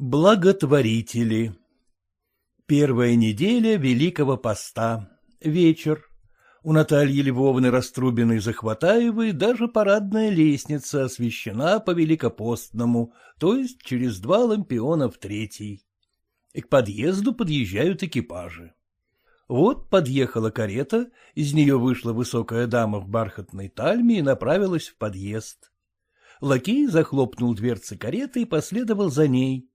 Благотворители Первая неделя Великого Поста. Вечер. У Натальи Львовны Раструбиной-Захватаевой даже парадная лестница освещена по Великопостному, то есть через два лампиона в третий. И к подъезду подъезжают экипажи. Вот подъехала карета, из нее вышла высокая дама в бархатной тальме и направилась в подъезд. Лакей захлопнул дверцы кареты и последовал за ней.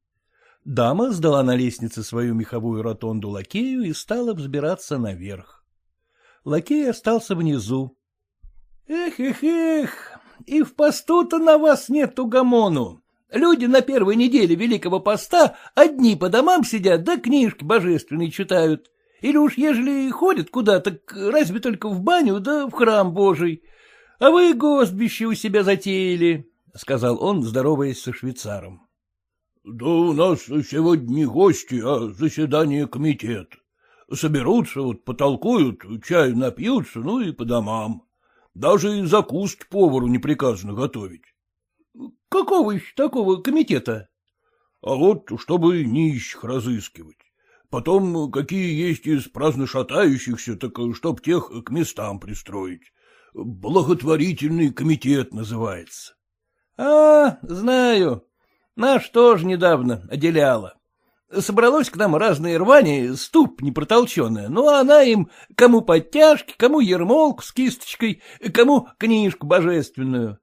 Дама сдала на лестнице свою меховую ротонду лакею и стала взбираться наверх. Лакей остался внизу. — Эх, эх, эх, и в посту-то на вас нет угомону. Люди на первой неделе Великого Поста одни по домам сидят, да книжки божественные читают. Или уж ежели ходят куда, так разве только в баню да в храм Божий. А вы гостбище у себя затеяли, — сказал он, здороваясь со швейцаром. — Да у нас сегодня не гости, а заседание комитета. Соберутся, вот потолкуют, чаю напьются, ну и по домам. Даже и закуски повару не приказано готовить. — Какого еще такого комитета? — А вот, чтобы нищих разыскивать. Потом, какие есть из праздно шатающихся, так чтоб тех к местам пристроить. Благотворительный комитет называется. — А, знаю. Наш тоже недавно отделяла. Собралось к нам разные рвани, ступ непротолченная, ну, а она им кому подтяжки, кому ермолку с кисточкой, кому книжку божественную.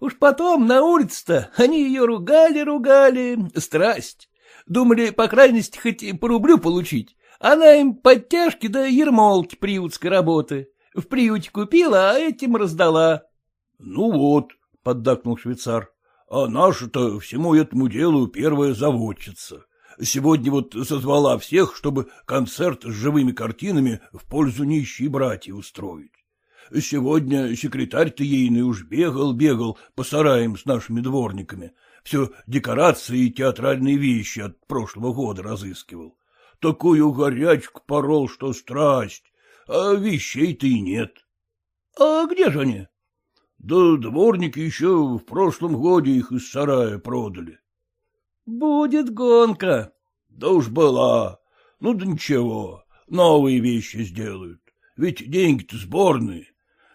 Уж потом на улице-то они ее ругали-ругали, страсть. Думали, по крайности, хоть по рублю получить. Она им подтяжки да ермолки приютской работы. В приюте купила, а этим раздала. — Ну вот, — поддакнул швейцар, — а наша-то всему этому делу первая заводчица. Сегодня вот созвала всех, чтобы концерт с живыми картинами в пользу нищей братья устроить. Сегодня секретарь-то ейный уж бегал-бегал по сараям с нашими дворниками, все декорации и театральные вещи от прошлого года разыскивал. Такую горячку порол, что страсть, а вещей-то и нет. — А где же они? — Да дворники еще в прошлом годе их из сарая продали. — Будет гонка. — Да уж была. Ну да ничего, новые вещи сделают. Ведь деньги-то сборные.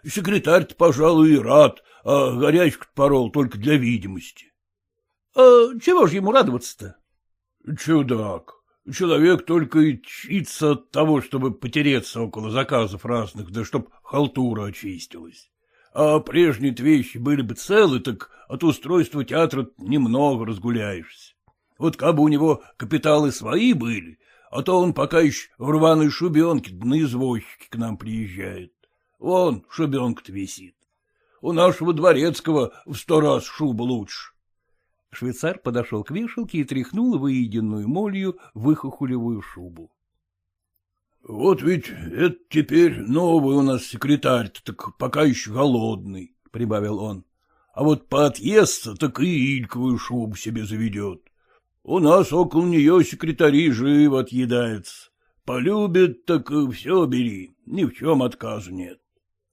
Секретарь-то, пожалуй, и рад, а горячку порол только для видимости. — А чего же ему радоваться-то? — Чудак. Человек только и чится от того, чтобы потереться около заказов разных, да чтоб халтура очистилась. А прежние вещи были бы целы, так от устройства театра немного разгуляешься. Вот как бы у него капиталы свои были, а то он пока еще в рваной шубенке на извозчике к нам приезжает. Вон шубенка-то висит. У нашего дворецкого в сто раз шуба лучше. Швейцар подошел к вешалке и тряхнул выеденную молью выхохулевую шубу. — Вот ведь это теперь новый у нас секретарь так пока еще голодный, — прибавил он. — А вот поотъестся, так и ильковую шубу себе заведет. У нас около нее секретари живо отъедаются. Полюбит, так все бери, ни в чем отказа нет.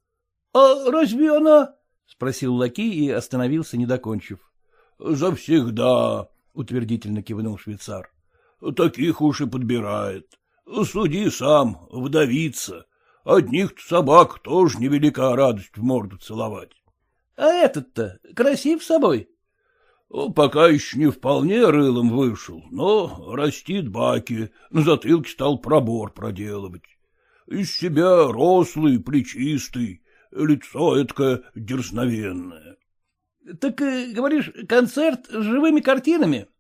— А разве она? — спросил лакей и остановился, не докончив. — Завсегда, — утвердительно кивнул швейцар. — Таких уж и подбирает. Суди сам, вдовица. Одних собак тоже невелика радость в морду целовать. — А этот-то красив собой? — Пока еще не вполне рылом вышел, но растит баки, на затылке стал пробор проделывать. Из себя рослый, плечистый, лицо эткое дерзновенное. — Так, э, говоришь, концерт с живыми картинами? —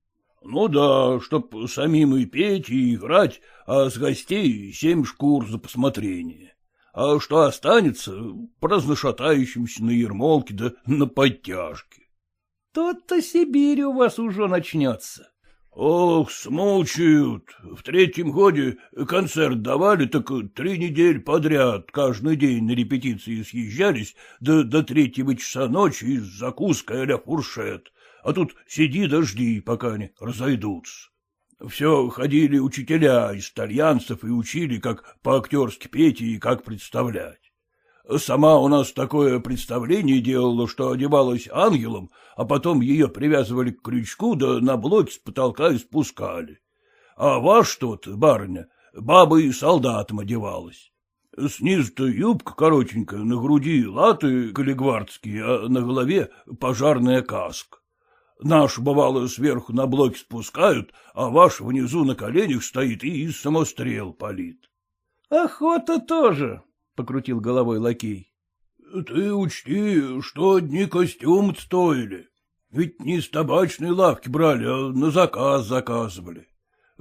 Ну да, чтоб самим и петь, и играть, а с гостей семь шкур за посмотрение. А что останется, праздношатающимся на ермолке да на подтяжке. — Тот-то Сибирь у вас уже начнется. Ох, смучают. В третьем годе концерт давали, так три недели подряд каждый день на репетиции съезжались, да до третьего часа ночи с закуской а фуршет. А тут сиди дожди, пока они разойдутся. Все ходили учителя из итальянцев и учили, как по-актерски петь и как представлять. Сама у нас такое представление делала, что одевалась ангелом, а потом ее привязывали к крючку, да на блоке с потолка и спускали. А ваш тут, барыня, бабой солдатом одевалась. Снизу-то юбка коротенькая, на груди латы калигвардские, а на голове пожарная каска. Наш, бывало, сверху на блоке спускают, а ваш внизу на коленях стоит и из самострел палит. — Охота тоже, — покрутил головой лакей. — Ты учти, что одни костюмы стоили. Ведь не с табачной лавки брали, а на заказ заказывали.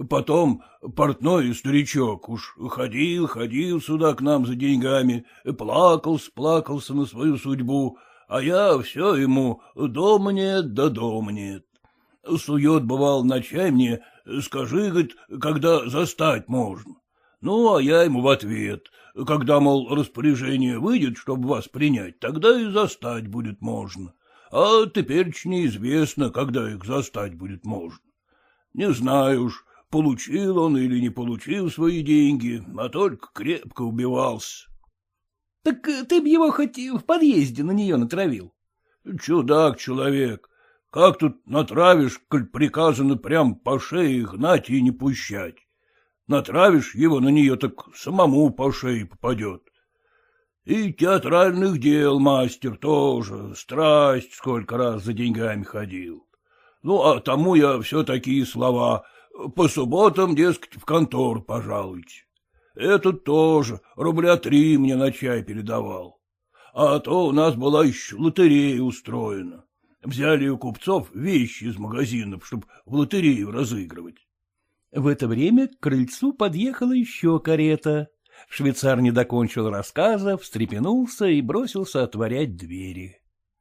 Потом портной старичок уж ходил, ходил сюда к нам за деньгами, плакал, сплакался на свою судьбу, а я все ему дома нет, да дома нет. Сует, бывал, на чай мне, скажи, говорит, когда застать можно. Ну, а я ему в ответ, когда, мол, распоряжение выйдет, чтобы вас принять, тогда и застать будет можно. А теперь неизвестно, когда их застать будет можно. Не знаю уж, получил он или не получил свои деньги, а только крепко убивался. — Так ты б его хоть в подъезде на нее натравил. — Чудак человек. Как тут натравишь, коль приказано прям по шее гнать и не пущать? Натравишь его на нее, так самому по шее попадет. И театральных дел мастер тоже, страсть сколько раз за деньгами ходил. Ну, а тому я все такие слова по субботам, дескать, в контор пожалуйте. Этот тоже рубля три мне на чай передавал. А то у нас была еще лотерея устроена. Взяли у купцов вещи из магазинов, чтобы в лотерею разыгрывать. В это время к крыльцу подъехала еще карета. Швейцар не докончил рассказа, встрепенулся и бросился отворять двери.